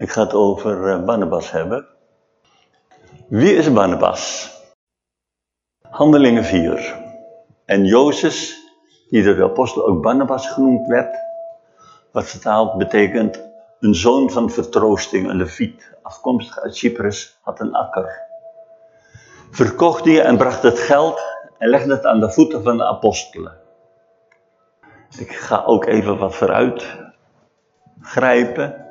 Ik ga het over eh, Barnabas hebben. Wie is Barnabas? Handelingen 4. En Jozef, die door de apostel ook Barnabas genoemd werd, wat vertaald betekent een zoon van vertroosting, een leviet, afkomstig uit Cyprus, had een akker. Verkocht die en bracht het geld en legde het aan de voeten van de apostelen. Ik ga ook even wat vooruit grijpen.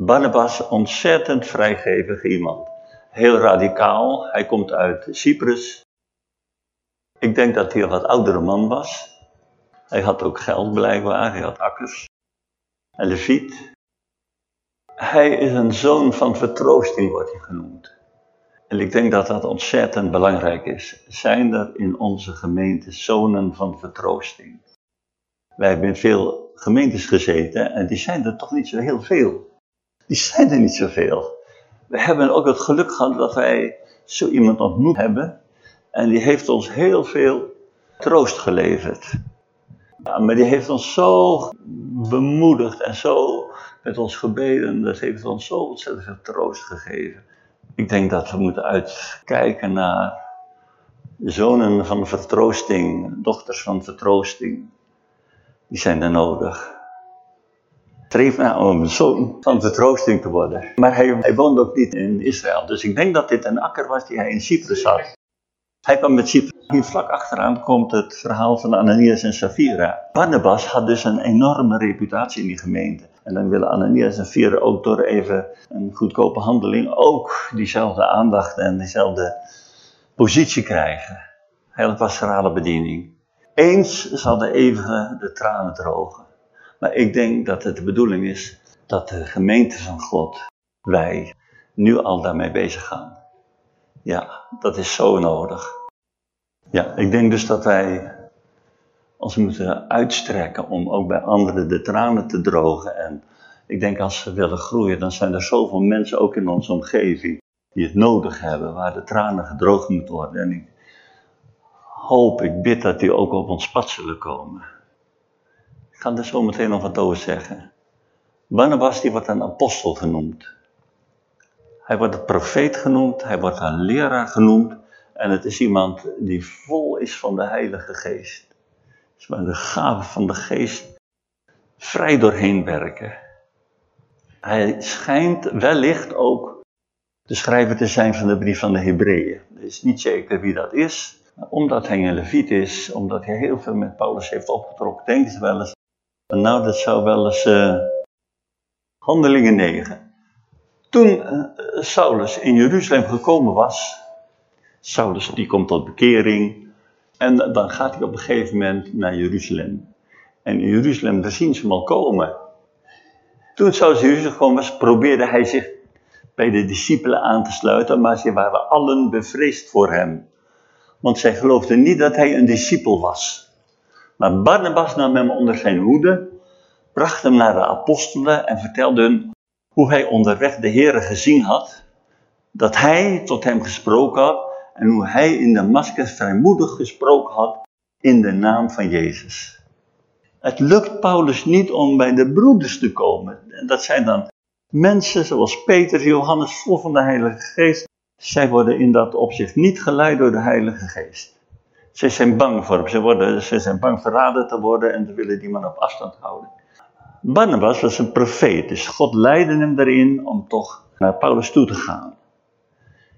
Barnabas, ontzettend vrijgevig iemand. Heel radicaal. Hij komt uit Cyprus. Ik denk dat hij een wat oudere man was. Hij had ook geld blijkbaar. Hij had akkers. En leviet. Hij is een zoon van vertroosting, wordt hij genoemd. En ik denk dat dat ontzettend belangrijk is. Zijn er in onze gemeente zonen van vertroosting? Wij hebben in veel gemeentes gezeten en die zijn er toch niet zo heel veel. Die zijn er niet zoveel. We hebben ook het geluk gehad dat wij zo iemand ontmoet hebben. En die heeft ons heel veel troost geleverd. Ja, maar die heeft ons zo bemoedigd en zo met ons gebeden. Dat heeft ons zo ontzettend veel troost gegeven. Ik denk dat we moeten uitkijken naar zonen van vertroosting, dochters van vertroosting. Die zijn er nodig. Streef naar om een zoon van vertroosting te worden. Maar hij, hij woonde ook niet in Israël. Dus ik denk dat dit een akker was die hij in Cyprus had. Hij kwam met Cyprus. Hier vlak achteraan komt het verhaal van Ananias en Sapphira. Barnabas had dus een enorme reputatie in die gemeente. En dan willen Ananias en Sapphira ook door even een goedkope handeling ook diezelfde aandacht en diezelfde positie krijgen. Hele pastorale bediening. Eens zal de eeuwige de tranen drogen. Maar ik denk dat het de bedoeling is dat de gemeente van God, wij, nu al daarmee bezig gaan. Ja, dat is zo nodig. Ja, ik denk dus dat wij ons moeten uitstrekken om ook bij anderen de tranen te drogen. En ik denk als we willen groeien, dan zijn er zoveel mensen ook in onze omgeving die het nodig hebben, waar de tranen gedroogd moeten worden. En ik hoop, ik bid dat die ook op ons pad zullen komen. Ik ga er zo meteen nog wat over zeggen. Barnabas die wordt een apostel genoemd. Hij wordt een profeet genoemd, hij wordt een leraar genoemd. En het is iemand die vol is van de Heilige Geest. Dus waar de gaven van de Geest vrij doorheen werken. Hij schijnt wellicht ook de schrijver te zijn van de brief van de Hebreeën. Het is niet zeker wie dat is. Omdat hij een leviet is, omdat hij heel veel met Paulus heeft opgetrokken, denken ze wel eens. Nou, dat zou wel eens uh, handelingen 9. Toen uh, Saulus in Jeruzalem gekomen was, Saulus die komt tot bekering, en dan gaat hij op een gegeven moment naar Jeruzalem. En in Jeruzalem, zien ze hem al komen. Toen Saulus in Jeruzalem gekomen was, probeerde hij zich bij de discipelen aan te sluiten, maar ze waren allen bevreesd voor hem. Want zij geloofden niet dat hij een discipel was. Maar Barnabas nam hem onder zijn hoede, bracht hem naar de apostelen en vertelde hun hoe hij onderweg de Heere gezien had, dat hij tot hem gesproken had en hoe hij in Damascus vrijmoedig gesproken had in de naam van Jezus. Het lukt Paulus niet om bij de broeders te komen. En dat zijn dan mensen zoals Peter, Johannes, vol van de Heilige Geest. Zij worden in dat opzicht niet geleid door de Heilige Geest. Zij zijn bang voor hem. Ze, worden, ze zijn bang verraden te worden en ze willen die man op afstand houden. Barnabas was een profeet, dus God leidde hem erin om toch naar Paulus toe te gaan.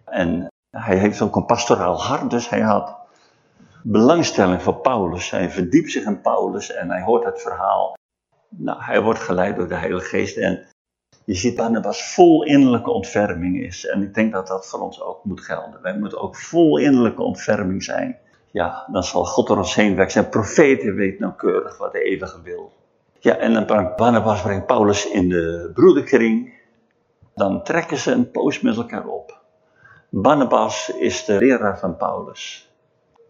En hij heeft ook een pastoraal hart, dus hij had belangstelling voor Paulus. Hij verdiept zich in Paulus en hij hoort het verhaal. Nou, hij wordt geleid door de Heilige Geest en je ziet Barnabas vol innerlijke ontferming is. En ik denk dat dat voor ons ook moet gelden. Wij moeten ook vol innerlijke ontferming zijn. Ja, dan zal God door ons heen werken. Zijn profeten weet nauwkeurig wat de eeuwige wil. Ja, en dan brengt Barnabas brengt Paulus in de broederkring. Dan trekken ze een poos met elkaar op. Barnabas is de leraar van Paulus.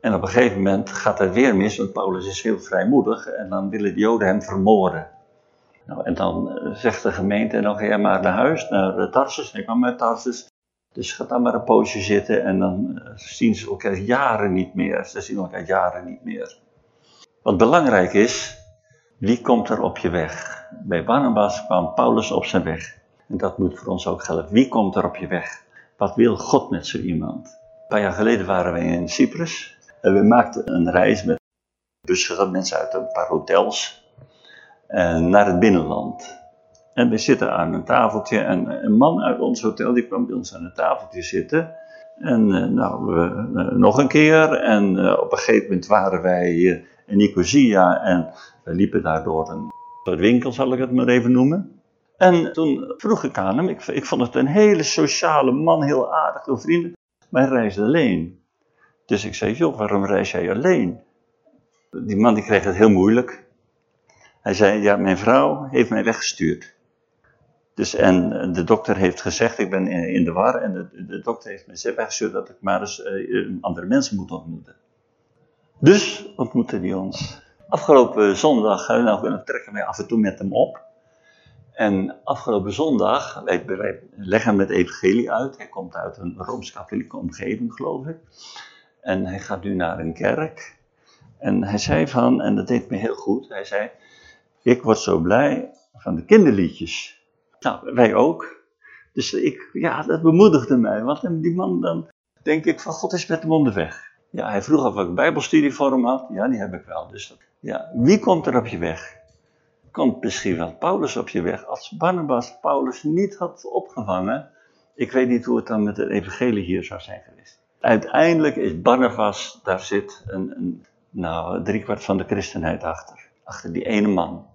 En op een gegeven moment gaat het weer mis, want Paulus is heel vrijmoedig en dan willen de Joden hem vermoorden. Nou, en dan eh, zegt de gemeente, dan ga jij maar naar huis, naar Tarsus. Hij kwam uit Tarsus. Dus ga dan maar een poosje zitten en dan eh, zien ze elkaar jaren niet meer. Ze zien elkaar jaren niet meer. Wat belangrijk is, wie komt er op je weg? Bij Barnabas kwam Paulus op zijn weg. En dat moet voor ons ook gelden. Wie komt er op je weg? Wat wil God met zo iemand? Een paar jaar geleden waren we in Cyprus. En we maakten een reis met bussen, mensen uit een paar hotels. En naar het binnenland. En we zitten aan een tafeltje en een man uit ons hotel die kwam bij ons aan een tafeltje zitten. En uh, nou, we, uh, nog een keer. En uh, op een gegeven moment waren wij in Nicosia en we liepen daar door een winkel, zal ik het maar even noemen. En toen vroeg ik aan hem, ik, ik vond het een hele sociale man, heel aardig, heel vriendelijk, maar hij reisde alleen. Dus ik zei, joh, waarom reis jij alleen? Die man die kreeg het heel moeilijk. Hij zei, ja, mijn vrouw heeft mij weggestuurd. Dus, en de dokter heeft gezegd, ik ben in, de war, en de, de dokter heeft mij weggestuurd dat ik maar eens uh, andere mensen moet ontmoeten. Dus ontmoette hij ons. Afgelopen zondag, nou, we trekken wij af en toe met hem op. En afgelopen zondag, wij, wij leggen hem het evangelie uit. Hij komt uit een Rooms-Katholieke omgeving, geloof ik. En hij gaat nu naar een kerk. En hij zei van, en dat deed me heel goed, hij zei, ik word zo blij van de kinderliedjes. Nou, wij ook. Dus ik, ja, dat bemoedigde mij. Want die man dan, denk ik, van God is met hem onderweg. Ja, hij vroeg of ik een bijbelstudie voor hem had. Ja, die heb ik wel. Dus dat, ja, wie komt er op je weg? Komt misschien wel Paulus op je weg. Als Barnabas Paulus niet had opgevangen, ik weet niet hoe het dan met het evangelie hier zou zijn geweest. Uiteindelijk is Barnabas, daar zit een, een nou, driekwart van de christenheid achter. Achter die ene man.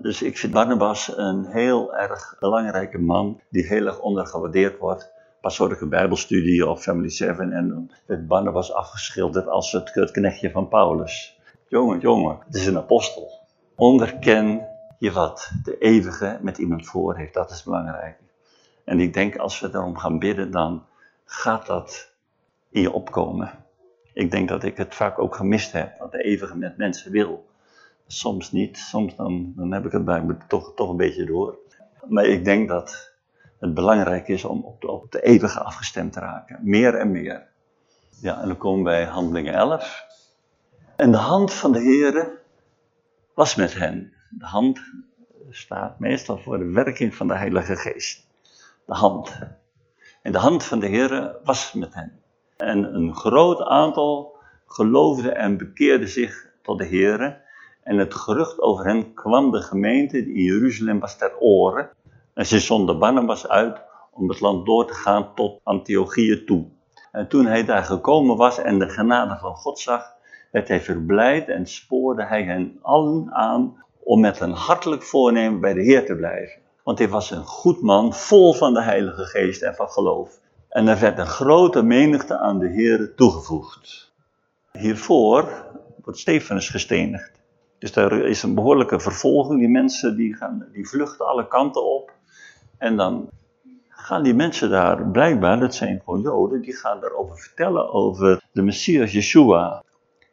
Dus ik vind Barnabas een heel erg belangrijke man, die heel erg ondergewaardeerd wordt. Pas hoorde ik een bijbelstudie of Family 7 en werd Barnabas afgeschilderd als het, het knechtje van Paulus. Jongen, jongen, het is een apostel. Onderken je wat de eeuwige met iemand voor heeft, dat is belangrijk. En ik denk als we daarom gaan bidden, dan gaat dat in je opkomen. Ik denk dat ik het vaak ook gemist heb, wat de eeuwige met mensen wil. Soms niet, soms dan, dan heb ik het bij me toch, toch een beetje door. Maar ik denk dat het belangrijk is om op de, op de eeuwige afgestemd te raken. Meer en meer. Ja, en dan komen wij handelingen 11. En de hand van de Heere was met hen. De hand staat meestal voor de werking van de Heilige Geest. De hand. En de hand van de Heere was met hen. En een groot aantal geloofden en bekeerden zich tot de Heere. En het gerucht over hen kwam de gemeente in Jeruzalem was ter oren. En ze zonden Barnabas uit om het land door te gaan tot Antiochië toe. En toen hij daar gekomen was en de genade van God zag, werd hij verblijd en spoorde hij hen allen aan om met een hartelijk voornemen bij de Heer te blijven. Want hij was een goed man, vol van de Heilige Geest en van geloof. En er werd een grote menigte aan de Heer toegevoegd. Hiervoor wordt Stefanus gestenigd. Dus er is een behoorlijke vervolging. Die mensen die, gaan, die vluchten alle kanten op. En dan gaan die mensen daar, blijkbaar, dat zijn gewoon Joden, die gaan daarover vertellen over de Messias Yeshua.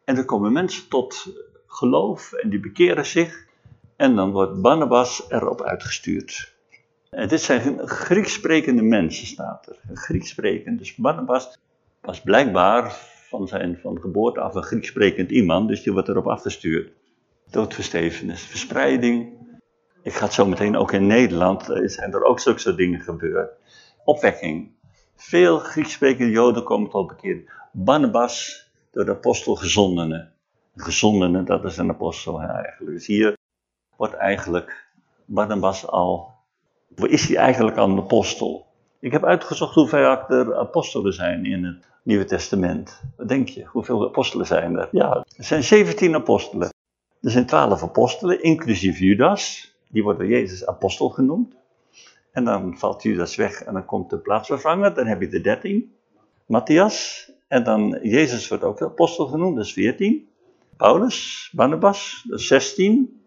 En er komen mensen tot geloof en die bekeren zich. En dan wordt Barnabas erop uitgestuurd. En dit zijn Grieks sprekende mensen, staat er. Grieks sprekend. Dus Barnabas was blijkbaar van zijn van geboorte af een Grieks sprekend iemand, dus die wordt erop afgestuurd. Doodverstevenis, verspreiding. Ik ga het zo meteen ook in Nederland, eh, zijn er ook zulke soort dingen gebeurd. Opwekking. Veel Grieks Joden komen tot bekering. Barnabas, door de apostel gezondene. Gezondene, dat is een apostel eigenlijk. Dus hier wordt eigenlijk Barnabas al, is hij eigenlijk al een apostel? Ik heb uitgezocht hoeveel er apostelen zijn in het Nieuwe Testament. Wat denk je? Hoeveel apostelen zijn er? Ja, er zijn 17 apostelen. Er zijn 12 apostelen, inclusief Judas. Die wordt door Jezus apostel genoemd. En dan valt Judas weg en dan komt de plaatsvervanger. Dan heb je de 13. Matthias, en dan, Jezus wordt ook apostel genoemd, dat is 14. Paulus, Barnabas, dat is 16.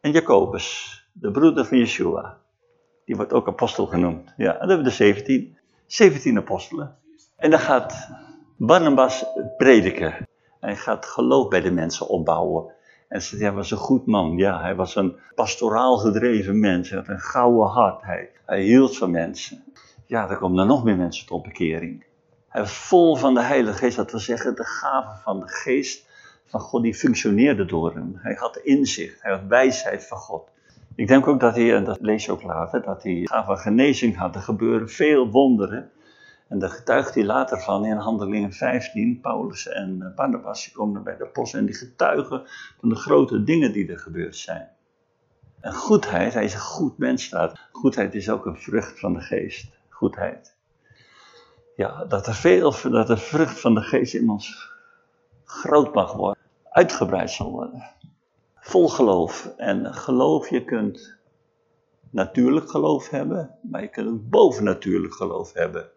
En Jacobus, de broeder van Yeshua. Die wordt ook apostel genoemd. Ja, dan hebben we de 17. 17 apostelen. En dan gaat Barnabas prediken. Hij gaat geloof bij de mensen opbouwen. En hij was een goed man. Ja, hij was een pastoraal gedreven mens. Hij had een gouden hart. Hij, hij hield van mensen. Ja, er komen er nog meer mensen tot bekering. Hij was vol van de Heilige Geest, dat wil zeggen, de gave van de Geest van God, die functioneerde door hem. Hij had inzicht, hij had wijsheid van God. Ik denk ook dat hij, en dat lees je ook later, dat hij van genezing had. Er gebeuren veel wonderen. En daar getuigt hij later van in Handelingen 15. Paulus en Barnabas die komen bij de post en die getuigen van de grote dingen die er gebeurd zijn. En goedheid, hij is een goed mens. Goedheid is ook een vrucht van de geest. Goedheid. Ja, dat er veel, dat de vrucht van de geest in ons groot mag worden. Uitgebreid zal worden. Vol geloof. En geloof, je kunt natuurlijk geloof hebben, maar je kunt ook bovennatuurlijk geloof hebben.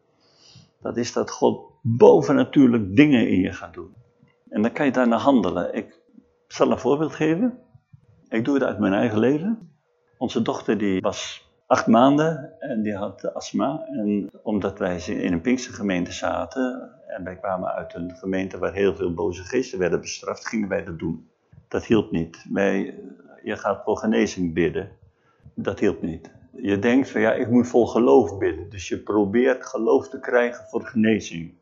Dat is dat God bovennatuurlijk dingen in je gaat doen. En dan kan je daarna handelen. Ik zal een voorbeeld geven. Ik doe het uit mijn eigen leven. Onze dochter die was acht maanden en die had astma. En omdat wij in een Pinkstergemeente zaten en wij kwamen uit een gemeente waar heel veel boze geesten werden bestraft, gingen wij dat doen. Dat hielp niet. Wij, je gaat voor genezing bidden. Dat hielp niet. Je denkt van ja, ik moet vol geloof bidden. Dus je probeert geloof te krijgen voor genezing.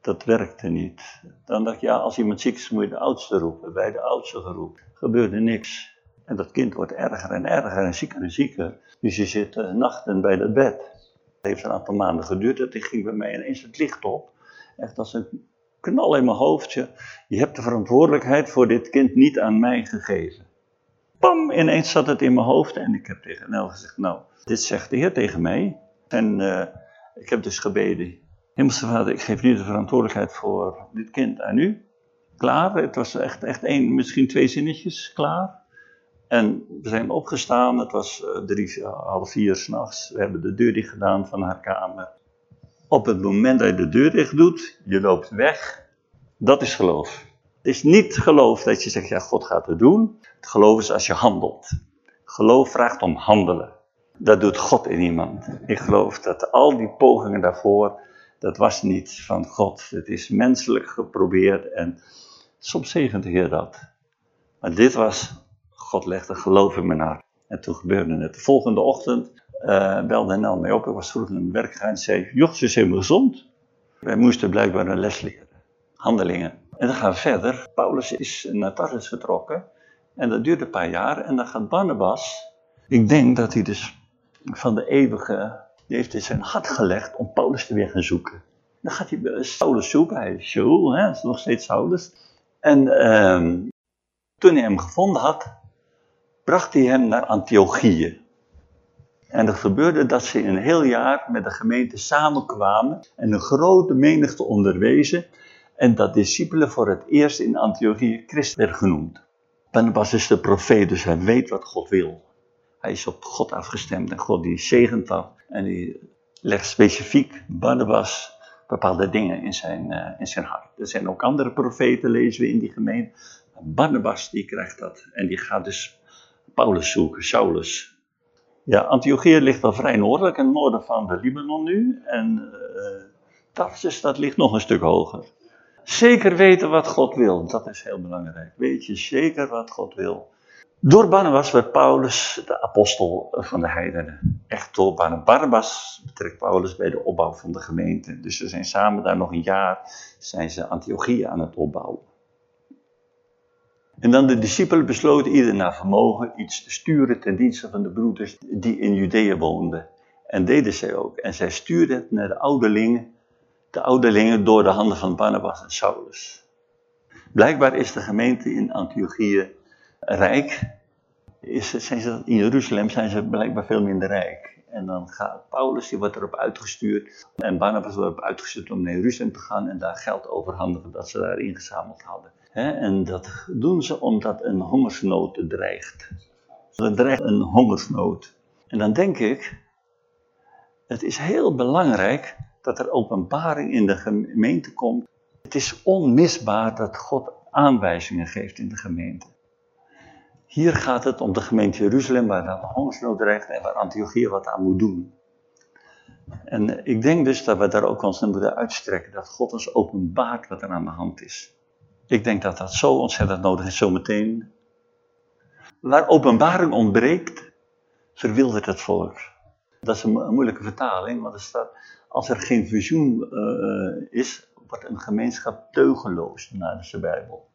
Dat werkte niet. Dan dacht je, ja, als iemand ziek is, moet je de oudste roepen. Bij de oudste geroepen. Gebeurde niks. En dat kind wordt erger en erger en zieker en zieker. Dus je zit uh, nachten bij dat bed. Het heeft een aantal maanden geduurd. Dat ging bij mij ineens het licht op. Echt als een knal in mijn hoofdje. Je hebt de verantwoordelijkheid voor dit kind niet aan mij gegeven. Pam, ineens zat het in mijn hoofd. En ik heb tegen Nel gezegd, nou, dit zegt de Heer tegen mij. En uh, ik heb dus gebeden. Hemelse Vader, ik geef nu de verantwoordelijkheid voor dit kind aan u. Klaar, het was echt, echt één, misschien twee zinnetjes klaar. En we zijn opgestaan, het was uh, drie, half vier s'nachts. We hebben de deur dicht gedaan van haar kamer. Op het moment dat je de deur dicht doet, je loopt weg, dat is geloof. Het is niet geloof dat je zegt, ja, God gaat het doen. Het geloof is als je handelt. Geloof vraagt om handelen. Dat doet God in iemand. Ik geloof dat al die pogingen daarvoor, dat was niet van God. Het is menselijk geprobeerd en soms zegent de Heer dat. Maar dit was God legde geloof in mijn hart. En toen gebeurde het. De volgende ochtend uh, belde Nel mij op. Ik was vroeg in mijn werk gegaan en zei: Joch, ze is helemaal gezond. Wij moesten blijkbaar een les leren. Handelingen. En dan gaan we verder. Paulus is naar Tarsus vertrokken. En dat duurde een paar jaar. En dan gaat Barnabas. Ik denk dat hij dus van de eeuwige. Die heeft in zijn hart gelegd om Paulus te weer gaan zoeken. Dan gaat hij Saulus zoeken. Hij is hè, is nog steeds Saulus. En uh, toen hij hem gevonden had, bracht hij hem naar Antiochië. En het gebeurde dat ze een heel jaar met de gemeente samenkwamen en een grote menigte onderwezen. En dat discipelen voor het eerst in Antiochië Christus werden genoemd. Barnabas is de profeet, dus hij weet wat God wil. Hij is op God afgestemd en God die zegent dat. En die legt specifiek Barnabas bepaalde dingen in zijn, uh, in zijn hart. Er zijn ook andere profeten, lezen we in die gemeente. Barnabas die krijgt dat en die gaat dus Paulus zoeken, Saulus. Ja, Antiochië ligt al vrij noordelijk, in het noorden van de Libanon nu. En uh, Tarsus, dat ligt nog een stuk hoger. Zeker weten wat God wil, dat is heel belangrijk. Weet je zeker wat God wil. Door Barnabas werd Paulus de apostel van de heidenen. Echt door Barnabas betrekt Paulus bij de opbouw van de gemeente. Dus ze zijn samen daar nog een jaar, zijn ze Antiochië aan het opbouwen. En dan de discipelen besloten ieder naar vermogen iets te sturen ten dienste van de broeders die in Judea woonden. En deden zij ook. En zij stuurden het naar de ouderlingen, de ouderlingen door de handen van Barnabas en Saulus. Blijkbaar is de gemeente in Antiochië rijk. Is, zijn in Jeruzalem zijn ze blijkbaar veel minder rijk. En dan gaat Paulus, die wordt erop uitgestuurd. En Barnabas wordt erop uitgestuurd om naar Jeruzalem te gaan en daar geld overhandigen dat ze daar ingezameld hadden en dat doen ze omdat een hongersnood dreigt. Er dreigt een hongersnood. En dan denk ik, het is heel belangrijk dat er openbaring in de gemeente komt. Het is onmisbaar dat God aanwijzingen geeft in de gemeente. Hier gaat het om de gemeente Jeruzalem, waar dan hongersnood dreigt en waar Antiochia wat aan moet doen. En ik denk dus dat we daar ook ons naar moeten uitstrekken, dat God ons openbaart wat er aan de hand is. Ik denk dat dat zo ontzettend nodig is zometeen. Waar openbaring ontbreekt, verwildert het volk. Dat is een, moeilijke vertaling, want er staat, als er geen visioen uh, is, wordt een gemeenschap teugeloos, naar de Bijbel.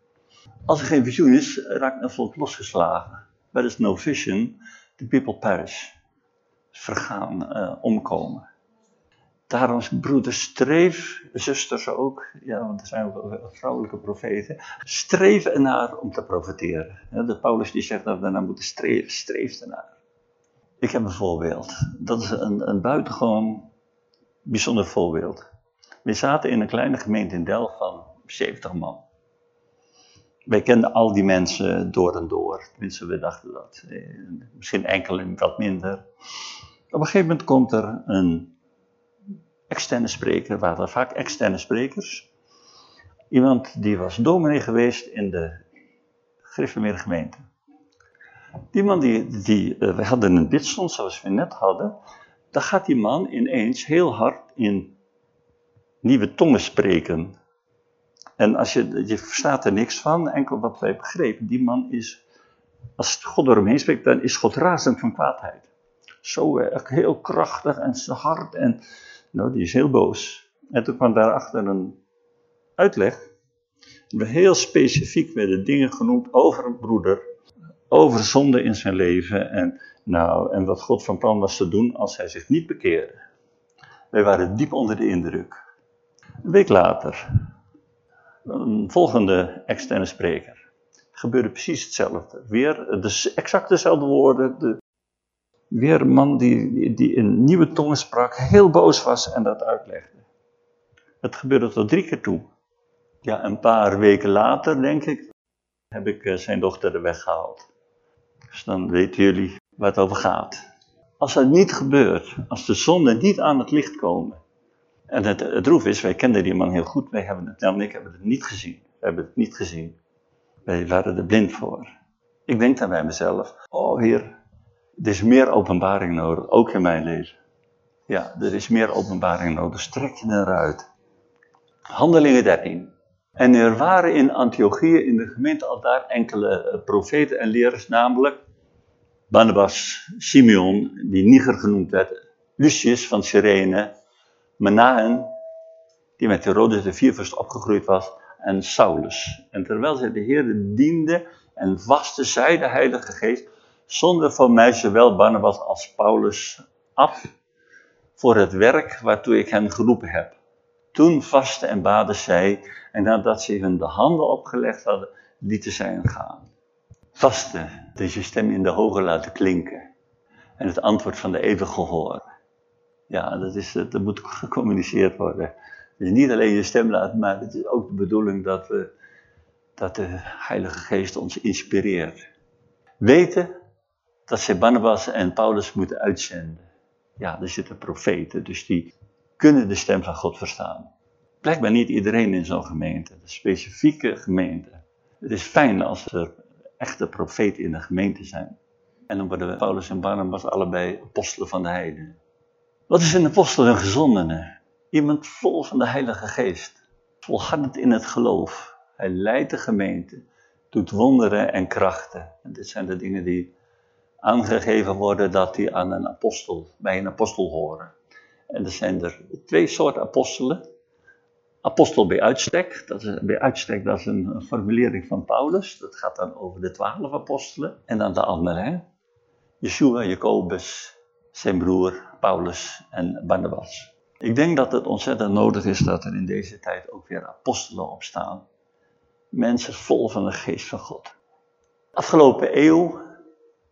Als er geen visioen is, raakt een volk losgeslagen. Waar is no vision, De people perish. Vergaan, uh, omkomen. Daarom, broeders, streef, zusters ook, ja, want er zijn ook vrouwelijke profeten, streef ernaar om te profeteren. De Paulus die zegt dat we naar moeten streven, streef ernaar. Ik heb een voorbeeld. Dat is een, een buitengewoon bijzonder voorbeeld. We zaten in een kleine gemeente in Delft van 70 man. Wij kenden al die mensen door en door. Tenminste, we dachten dat. Eh, misschien enkel wat minder. Op een gegeven moment komt er een externe spreker, waren er vaak externe sprekers. Iemand die was dominee geweest in de Griffemeer gemeente. Die man, die, die, uh, we hadden een bidstond zoals we net hadden. Dan gaat die man ineens heel hard in nieuwe tongen spreken. En als je, je verstaat er niks van, enkel wat wij begrepen. Die man is, als God door hem heen spreekt, dan is God razend van kwaadheid. Zo uh, heel krachtig en zo hard en nou, die is heel boos. En toen kwam daarachter een uitleg. We heel specifiek werden dingen genoemd over een broeder, over zonde in zijn leven en, nou, en wat God van plan was te doen als hij zich niet bekeerde. Wij waren diep onder de indruk. Een week later, een volgende externe spreker. Gebeurde precies hetzelfde. Weer de, exact dezelfde woorden, de weer een man die, die in nieuwe tongen sprak, heel boos was en dat uitlegde. Het gebeurde tot drie keer toe. Ja, een paar weken later, denk ik, heb ik eh, zijn dochter er weggehaald. Dus dan weten jullie waar het over gaat. Als dat niet gebeurt, als de zonden niet aan het licht komen. En het, het droef is, wij kenden die man heel goed, wij hebben het, nou, ik hebben het niet gezien. We hebben het niet gezien. Wij waren er blind voor. Ik denk dan bij mezelf, oh heer, er is meer openbaring nodig, ook in mijn leven. Ja, er is meer openbaring nodig. Strek je eruit. Handelingen 13. En er waren in Antiochië, in de gemeente al daar, enkele eh, profeten en leraars, namelijk Barnabas, Simeon, die Niger genoemd werd, Lucius van Cyrene, Menaen, die met Herodes de viervorst opgegroeid was, en Saulus. En terwijl zij de Heer dienden en vaste zij de Heilige Geest, zonder van mij zowel Barnabas als Paulus af voor het werk waartoe ik hen geroepen heb. Toen vasten en baden zij, en nadat ze hun de handen opgelegd hadden, lieten zij hen gaan. Vasten, dus je stem in de hoge laten klinken. En het antwoord van de eeuwige horen. Ja, dat, is, dat moet gecommuniceerd worden. Dus niet alleen je stem laten, maar het is ook de bedoeling dat, we, dat de Heilige Geest ons inspireert. Weten dat ze en Paulus moeten uitzenden. Ja, er zitten profeten, dus die kunnen de stem van God verstaan. Blijkbaar niet iedereen in zo'n gemeente, een specifieke gemeente. Het is fijn als er echte profeten in de gemeente zijn. En dan worden Paulus en Barnabas allebei apostelen van de heiden. Wat is een apostel een gezondene? Iemand vol van de Heilige Geest. Volhardend in het geloof. Hij leidt de gemeente. Doet wonderen en krachten. En dit zijn de dingen die aangegeven worden dat die aan een apostel, bij een apostel horen. En er zijn er twee soorten apostelen. Apostel bij uitstek, dat is, bij uitstek dat is een, formulering van Paulus. Dat gaat dan over de twaalf apostelen. En dan de anderen, Yeshua, Jacobus, zijn broer Paulus en Barnabas. Ik denk dat het ontzettend nodig is dat er in deze tijd ook weer apostelen opstaan. Mensen vol van de geest van God. Afgelopen eeuw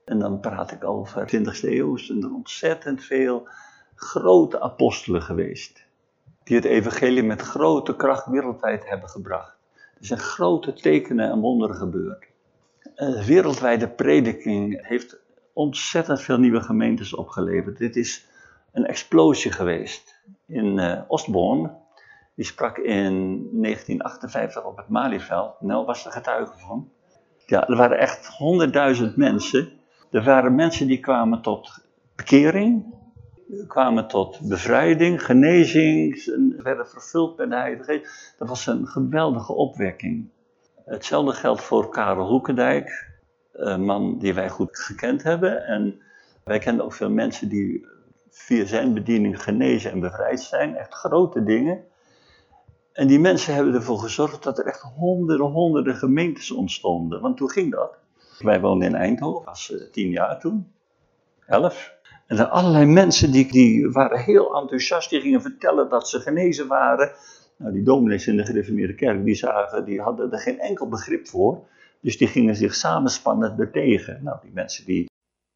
en dan praat ik over de 20e eeuw, zijn er ontzettend veel grote apostelen geweest. Die het evangelie met grote kracht wereldwijd hebben gebracht. Er zijn grote tekenen en wonderen gebeurd. Een wereldwijde prediking heeft ontzettend veel nieuwe gemeentes opgeleverd. Dit is een explosie geweest. In uh, Ostborn, die sprak in 1958 op het Malieveld. Nel was er getuige van. Ja, er waren echt honderdduizend mensen er waren mensen die kwamen tot bekering, kwamen tot bevrijding, genezing, werden vervuld met de Heilige Geest. Dat was een geweldige opwekking. Hetzelfde geldt voor Karel Hoekendijk, een man die wij goed gekend hebben. En wij kennen ook veel mensen die via zijn bediening genezen en bevrijd zijn. Echt grote dingen. En die mensen hebben ervoor gezorgd dat er echt honderden, honderden gemeentes ontstonden. Want hoe ging dat? Wij woonden in Eindhoven, was uh, tien jaar toen. elf. En er allerlei mensen die, die waren heel enthousiast, die gingen vertellen dat ze genezen waren. Nou, die dominees in de gereformeerde kerk, die zagen, die hadden er geen enkel begrip voor. Dus die gingen zich samenspannen ertegen. Nou, die mensen die,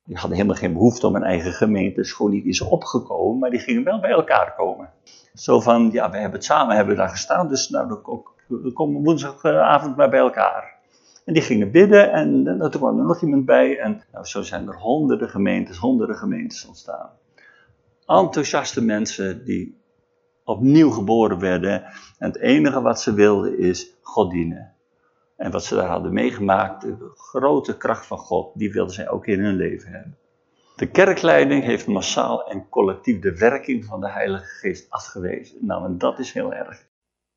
die hadden helemaal geen behoefte om een eigen gemeente, is gewoon niet eens opgekomen, maar die gingen wel bij elkaar komen. Zo van, ja, we hebben het samen hebben daar gestaan, dus nou, dan komen woensdagavond maar bij elkaar. En die gingen bidden en, en kwam er nog iemand bij. En nou, zo zijn er honderden gemeentes, honderden gemeentes ontstaan. Enthousiaste mensen die opnieuw geboren werden. En het enige wat ze wilden is God dienen. En wat ze daar hadden meegemaakt, de grote kracht van God, die wilden zij ook in hun leven hebben. De kerkleiding heeft massaal en collectief de werking van de Heilige Geest afgewezen. Nou, en dat is heel erg.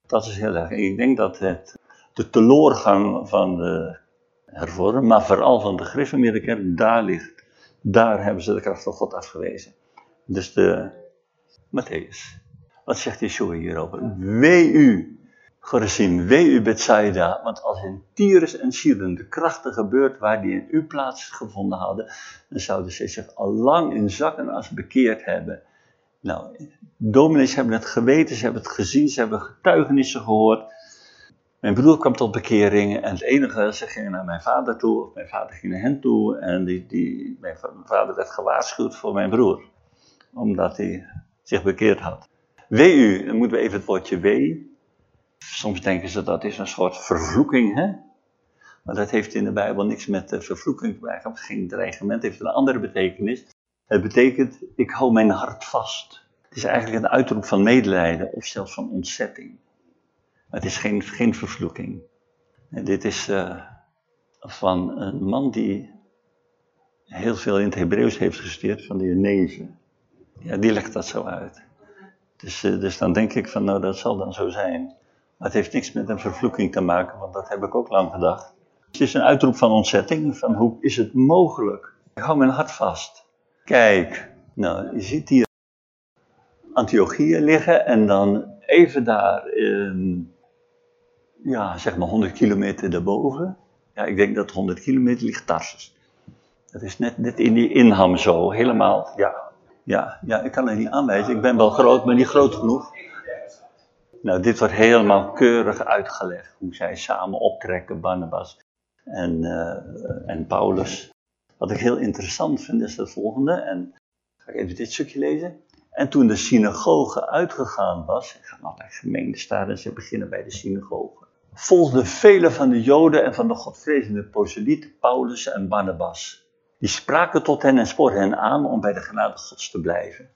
Dat is heel erg. Ik denk dat het, de teloorgang van de hervorming, maar vooral van de gereformeerde kerk, daar ligt. Daar hebben ze de kracht van God afgewezen. Dus de Matthäus. Wat zegt Yeshua hierover? Wee u, Gerizim, wee u Bethsaida, want als in Tyrus en Sidon de krachten gebeurt waar die in uw plaats gevonden hadden, dan zouden ze zich al lang in zakken als bekeerd hebben. Nou, dominees hebben het geweten, ze hebben het gezien, ze hebben getuigenissen gehoord. Mijn broer kwam tot bekering en het enige, ze gingen naar mijn vader toe, of mijn vader ging naar hen toe. En die, die, mijn vader werd gewaarschuwd voor mijn broer, omdat hij zich bekeerd had. Wee u, dan moeten we even het woordje wee. Soms denken ze dat is een soort vervloeking, hè? Maar dat heeft in de Bijbel niks met vervloeking te maken. Geen dreigement, heeft een andere betekenis. Het betekent, ik hou mijn hart vast. Het is eigenlijk een uitroep van medelijden of zelfs van ontzetting. Het is geen, geen vervloeking. En dit is uh, van een man die heel veel in het Hebreeuws heeft gestudeerd, van de Neve. Ja, die legt dat zo uit. Dus, uh, dus dan denk ik van, nou dat zal dan zo zijn. Maar het heeft niks met een vervloeking te maken, want dat heb ik ook lang gedacht. Het is een uitroep van ontzetting, van hoe is het mogelijk? Ik hou mijn hart vast. Kijk, nou, je ziet hier Antiochieën liggen en dan even daar, ja, zeg maar 100 kilometer daarboven. Ja, ik denk dat 100 kilometer ligt Tarsus. Dat is net, net in die inham zo, helemaal, ja. Ja, ja, ik kan het niet aanwijzen. Ik ben wel groot, maar niet groot genoeg. Nou, dit wordt helemaal keurig uitgelegd. Hoe zij samen optrekken, Barnabas en, uh, en Paulus. Wat ik heel interessant vind is het volgende. En ga ik even dit stukje lezen. En toen de synagoge uitgegaan was, er gaan allerlei gemeenten staan en ze beginnen bij de synagoge, volgden vele van de Joden en van de godvrezende proselieten Paulus en Barnabas. Die spraken tot hen en spoorden hen aan om bij de genade gods te blijven.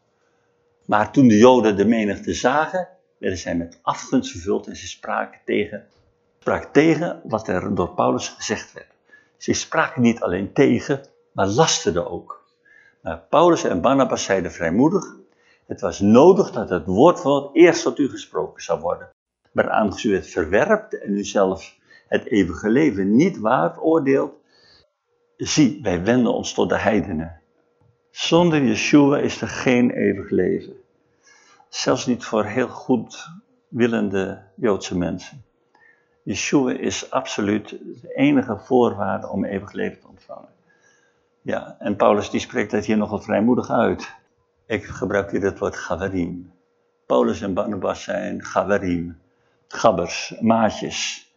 Maar toen de Joden de menigte zagen, werden zij met afgunst vervuld en ze spraken tegen, spraken tegen wat er door Paulus gezegd werd. Ze spraken niet alleen tegen, maar lasterden ook. Maar Paulus en Barnabas zeiden vrijmoedig, het was nodig dat het woord van God eerst tot u gesproken zou worden. Maar aangezien u het verwerpt en u zelf het eeuwige leven niet waard oordeelt, zie, wij wenden ons tot de heidenen. Zonder Yeshua is er geen eeuwig leven. Zelfs niet voor heel goed willende Joodse mensen. Yeshua is absoluut de enige voorwaarde om eeuwig leven te ontvangen. Ja, en Paulus die spreekt dat hier nogal vrijmoedig uit. Ik gebruik hier het woord gaverim. Paulus en Barnabas zijn gaverim. Gabbers, maatjes.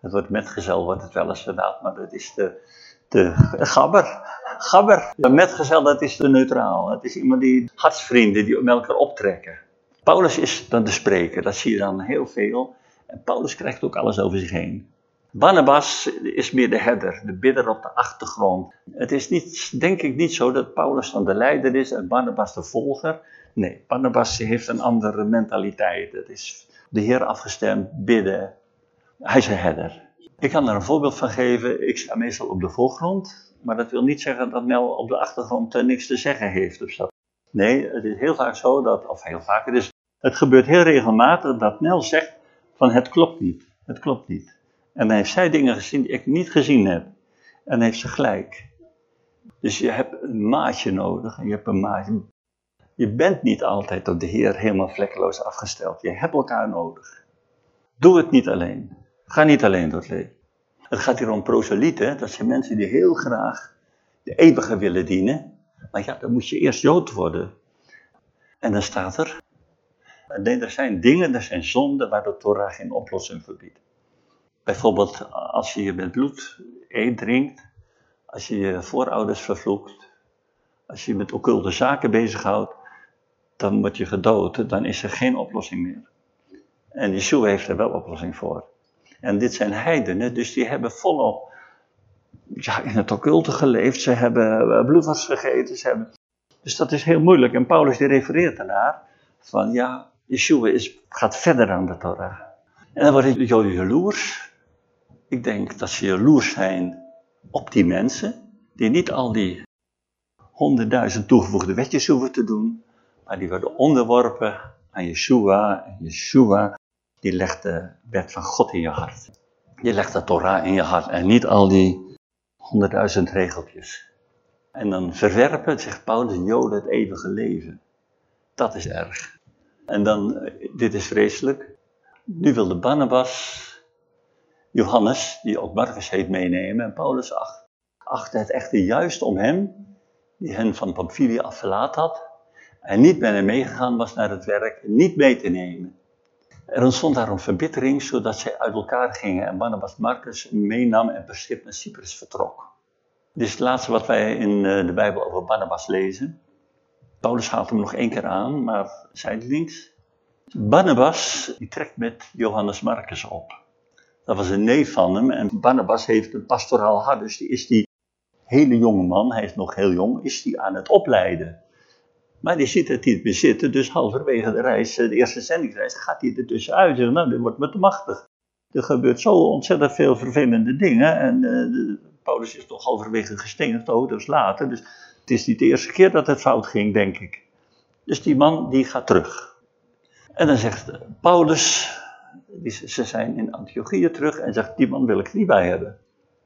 Het woord metgezel wordt het wel eens verdacht, maar dat is de, de gabber. Gabber. De metgezel, dat is de neutraal. Het is iemand die hartsvrienden, die elkaar optrekken. Paulus is dan de spreker, dat zie je dan heel veel. En Paulus krijgt ook alles over zich heen. Barnabas is meer de herder, de bidder op de achtergrond. Het is niet, denk ik niet zo dat Paulus dan de leider is en Barnabas de volger. Nee, Barnabas heeft een andere mentaliteit. Het is de Heer afgestemd, bidden. Hij is een herder. Ik kan daar een voorbeeld van geven. Ik sta meestal op de voorgrond, maar dat wil niet zeggen dat Mel op de achtergrond uh, niks te zeggen heeft of. Nee, het is heel vaak zo dat, of heel vaak, het, is, het gebeurt heel regelmatig dat Mel zegt van het klopt niet, het klopt niet. En dan heeft zij dingen gezien die ik niet gezien heb. En dan heeft ze gelijk. Dus je hebt een maatje nodig. En je hebt een maatje. Je bent niet altijd op de Heer helemaal vlekkeloos afgesteld. Je hebt elkaar nodig. Doe het niet alleen. Ga niet alleen door het leven. Het gaat hier om proselieten. Dat zijn mensen die heel graag de eeuwige willen dienen. Maar ja, dan moet je eerst Jood worden. En dan staat er, nee, er zijn dingen, er zijn zonden waar de Torah geen oplossing voor biedt. Bijvoorbeeld als je je met bloed eet drinkt, als je je voorouders vervloekt, als je je met occulte zaken bezighoudt, dan word je gedood, dan is er geen oplossing meer. En Yeshua heeft er wel oplossing voor. En dit zijn heidenen, dus die hebben volop ja, in het occulte geleefd. Ze hebben eh, bloedwas gegeten. Ze hebben... Dus dat is heel moeilijk. En Paulus die refereert daarnaar van ja, Yeshua is, gaat verder dan de Torah. En dan worden jullie jaloers. Ik denk dat ze jaloers zijn op die mensen die niet al die honderdduizend toegevoegde wetjes hoeven te doen, maar die worden onderworpen aan Yeshua. En Yeshua, die legt de wet van God in je hart. Die legt de Torah in je hart en niet al die honderdduizend regeltjes. En dan verwerpen, zegt Paulus, Joden het eeuwige leven. Dat is erg. En dan, dit is vreselijk. Nu wil de Barnabas Johannes, die ook Marcus heet, meenemen. En Paulus acht, achtte het echter juist om hem, die hen van Pamphylia af verlaten had, en niet met hem meegegaan was naar het werk, niet mee te nemen. Er ontstond daarom verbittering, zodat zij uit elkaar gingen en Barnabas Marcus meenam en per schip naar Cyprus vertrok. Dit is het laatste wat wij in eh, de Bijbel over Barnabas lezen. Paulus haalt hem nog één keer aan, maar zijdelings. Barnabas die trekt met Johannes Marcus op. Dat was een neef van hem en Barnabas heeft een pastoraal hart, dus die is die hele jonge man, hij is nog heel jong, is die aan het opleiden. Maar die ziet het niet meer zitten, dus halverwege de reis, eh, de eerste zendingsreis, gaat hij er tussenuit. Zegt, nou, dit wordt me te machtig. Er gebeurt zo ontzettend veel vervelende dingen. En uh, Paulus is toch halverwege gestenigd, oh, dat is later. Dus het is niet de eerste keer dat het fout ging, denk ik. Dus die man, die gaat terug. En dan zegt Paulus, ze zijn in Antiochië terug en zegt, die man wil ik niet bij hebben.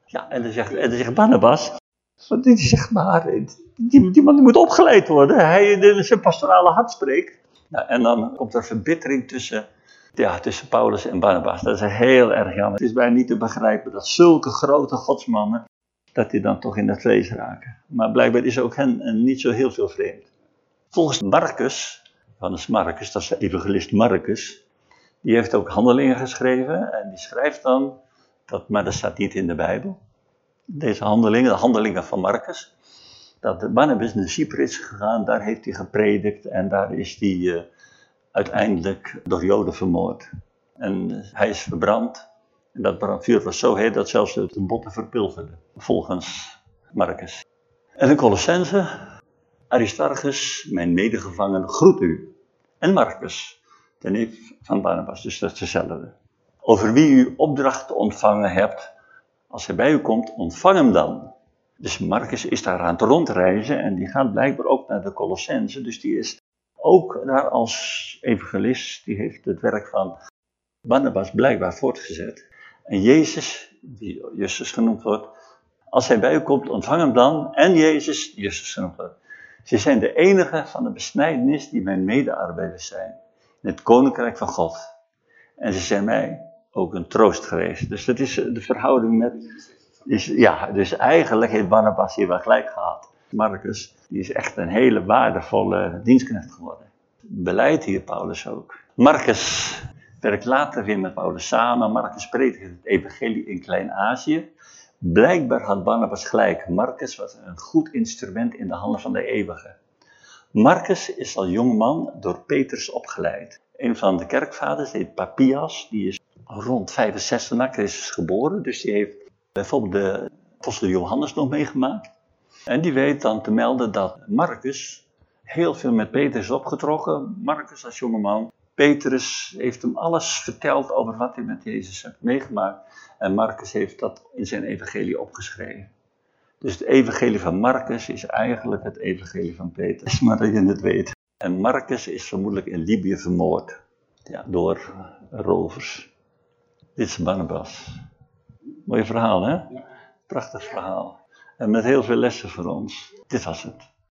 Ja, en dan zegt, en dan zegt Barnabas, die zegt maar, die, die man die moet opgeleid worden. Hij in zijn pastorale hart spreekt. Ja, en dan komt er verbittering tussen, ja, tussen Paulus en Barnabas. Dat is heel erg jammer. Het is bijna niet te begrijpen dat zulke grote godsmannen, dat die dan toch in het vlees raken. Maar blijkbaar is ook hen niet zo heel veel vreemd. Volgens Marcus, Johannes Marcus, dat is de evangelist Marcus, die heeft ook handelingen geschreven en die schrijft dan, dat, maar dat staat niet in de Bijbel, deze handelingen, de handelingen van Marcus, dat Barnabas naar Cyprus is gegaan, daar heeft hij gepredikt en daar is hij uh, uiteindelijk door Joden vermoord. En hij is verbrand. En dat vuur was zo heet dat zelfs de botten verpilverden, volgens Marcus. En de Colossense, Aristarchus, mijn medegevangene, groet u. En Marcus, neef van Barnabas, dus dat is hetzelfde. Over wie u opdracht ontvangen hebt, als hij bij u komt, ontvang hem dan. Dus Marcus is daar aan het rondreizen en die gaat blijkbaar ook naar de Colossense. Dus die is ook daar als evangelist, die heeft het werk van Barnabas blijkbaar voortgezet. En Jezus, die Justus genoemd wordt, als hij bij u komt, ontvang hem dan. En Jezus, die Justus genoemd wordt. Ze zijn de enige van de besnijdenis die mijn medearbeiders zijn. In het koninkrijk van God. En ze zijn mij ook een troost geweest. Dus dat is de verhouding met dus, ja, dus eigenlijk heeft Barnabas hier wel gelijk gehad. Marcus, die is echt een hele waardevolle dienstknecht geworden. Beleid hier Paulus ook. Marcus werkt later weer met Paulus samen. Marcus predikt het evangelie in Klein-Azië. Blijkbaar had Barnabas gelijk. Marcus was een goed instrument in de handen van de eeuwige. Marcus is al jongman door Petrus opgeleid. Een van de kerkvaders heet Papias, die is rond 65 na Christus geboren. Dus die heeft bijvoorbeeld de apostel Johannes nog meegemaakt. En die weet dan te melden dat Marcus heel veel met Petrus is opgetrokken. Marcus als jongeman. Petrus heeft hem alles verteld over wat hij met Jezus heeft meegemaakt. En Marcus heeft dat in zijn evangelie opgeschreven. Dus het evangelie van Marcus is eigenlijk het evangelie van Petrus, maar dat je het weet. En Marcus is vermoedelijk in Libië vermoord ja, door rovers. Dit is Barnabas. Mooi verhaal, hè? Prachtig verhaal. En met heel veel lessen voor ons. Dit was het.